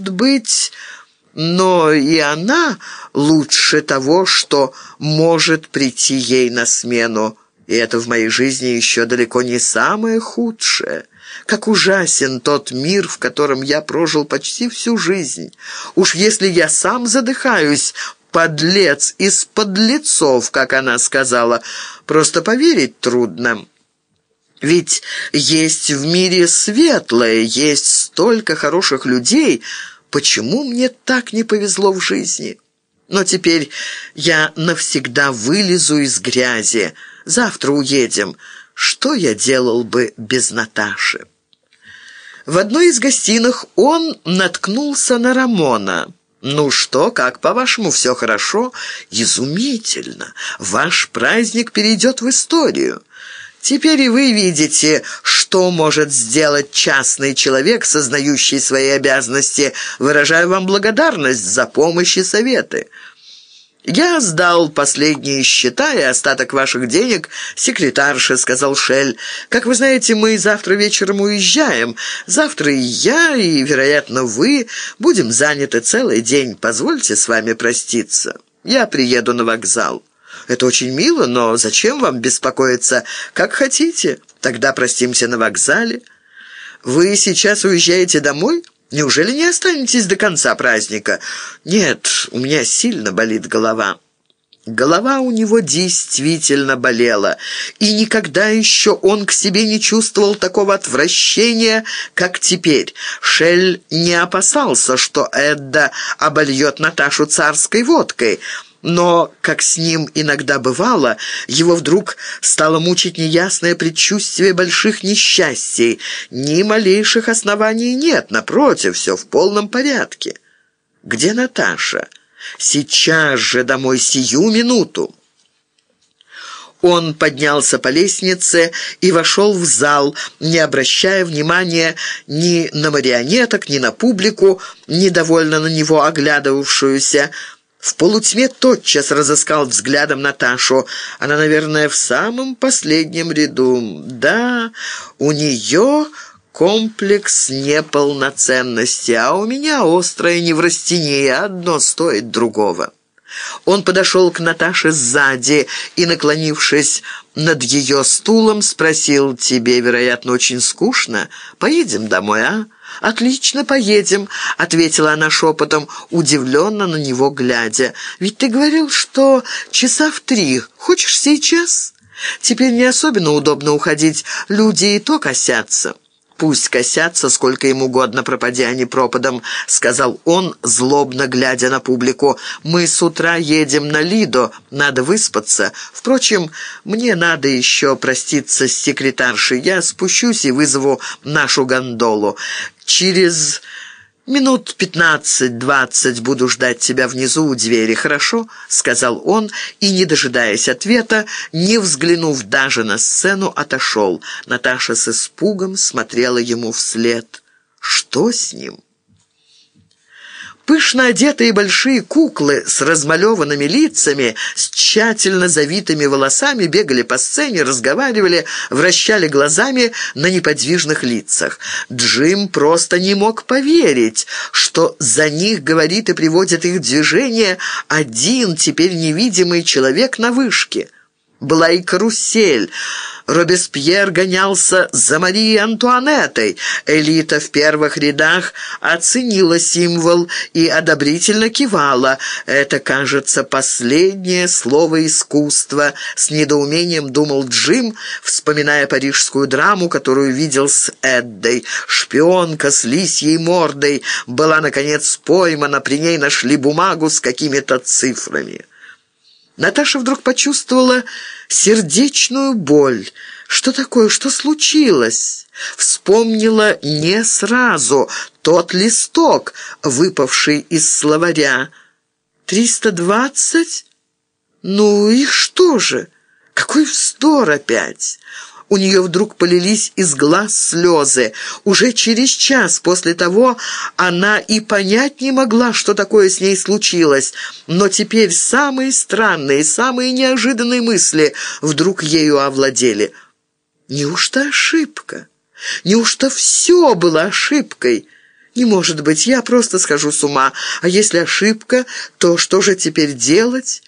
может быть... Но и она лучше того, что может прийти ей на смену. И это в моей жизни еще далеко не самое худшее. Как ужасен тот мир, в котором я прожил почти всю жизнь. Уж если я сам задыхаюсь, подлец из подлецов, как она сказала, просто поверить трудно». Ведь есть в мире светлое, есть столько хороших людей. Почему мне так не повезло в жизни? Но теперь я навсегда вылезу из грязи. Завтра уедем. Что я делал бы без Наташи? В одной из гостиных он наткнулся на Рамона. «Ну что, как, по-вашему, все хорошо?» «Изумительно! Ваш праздник перейдет в историю». Теперь и вы видите, что может сделать частный человек, сознающий свои обязанности. Выражаю вам благодарность за помощь и советы. «Я сдал последние счета и остаток ваших денег секретарше», — сказал Шель. «Как вы знаете, мы завтра вечером уезжаем. Завтра и я, и, вероятно, вы будем заняты целый день. Позвольте с вами проститься. Я приеду на вокзал». Это очень мило, но зачем вам беспокоиться? Как хотите. Тогда простимся на вокзале. Вы сейчас уезжаете домой? Неужели не останетесь до конца праздника? Нет, у меня сильно болит голова». Голова у него действительно болела, и никогда еще он к себе не чувствовал такого отвращения, как теперь. Шель не опасался, что Эдда обольет Наташу царской водкой – но, как с ним иногда бывало, его вдруг стало мучить неясное предчувствие больших несчастий. Ни малейших оснований нет, напротив, все в полном порядке. «Где Наташа?» «Сейчас же домой, сию минуту!» Он поднялся по лестнице и вошел в зал, не обращая внимания ни на марионеток, ни на публику, недовольно на него оглядывавшуюся, в полутьме тотчас разыскал взглядом Наташу. Она, наверное, в самом последнем ряду. Да, у нее комплекс неполноценности, а у меня острая неврастения. Одно стоит другого. Он подошел к Наташе сзади и, наклонившись над ее стулом, спросил, «Тебе, вероятно, очень скучно? Поедем домой, а?» «Отлично, поедем», — ответила она шепотом, удивленно на него глядя. «Ведь ты говорил, что часа в три. Хочешь сейчас?» «Теперь не особенно удобно уходить. Люди и то косятся». «Пусть косятся, сколько им угодно, пропадя они пропадом», — сказал он, злобно глядя на публику. «Мы с утра едем на Лидо, надо выспаться. Впрочем, мне надо еще проститься с секретаршей. Я спущусь и вызову нашу гондолу. Через минут пятнадцать-двадцать буду ждать тебя внизу у двери, хорошо?» — сказал он, и, не дожидаясь ответа, не взглянув даже на сцену, отошел. Наташа с испугом смотрела ему вслед. «Что с ним?» Пышно одетые большие куклы с размалеванными лицами, с тщательно завитыми волосами бегали по сцене, разговаривали, вращали глазами на неподвижных лицах. Джим просто не мог поверить, что за них говорит и приводит их движение один теперь невидимый человек на вышке. Была и карусель — Робеспьер гонялся за Марией Антуанеттой. Элита в первых рядах оценила символ и одобрительно кивала. Это, кажется, последнее слово искусства. С недоумением думал Джим, вспоминая парижскую драму, которую видел с Эддой. Шпионка с лисьей мордой была, наконец, поймана. При ней нашли бумагу с какими-то цифрами. Наташа вдруг почувствовала сердечную боль. Что такое? Что случилось? Вспомнила не сразу тот листок, выпавший из словаря. «Триста двадцать? Ну и что же? Какой вздор опять!» У нее вдруг полились из глаз слезы. Уже через час после того она и понять не могла, что такое с ней случилось. Но теперь самые странные, самые неожиданные мысли вдруг ею овладели. Неужто ошибка? Неужто все было ошибкой? Не может быть, я просто схожу с ума. А если ошибка, то что же теперь делать?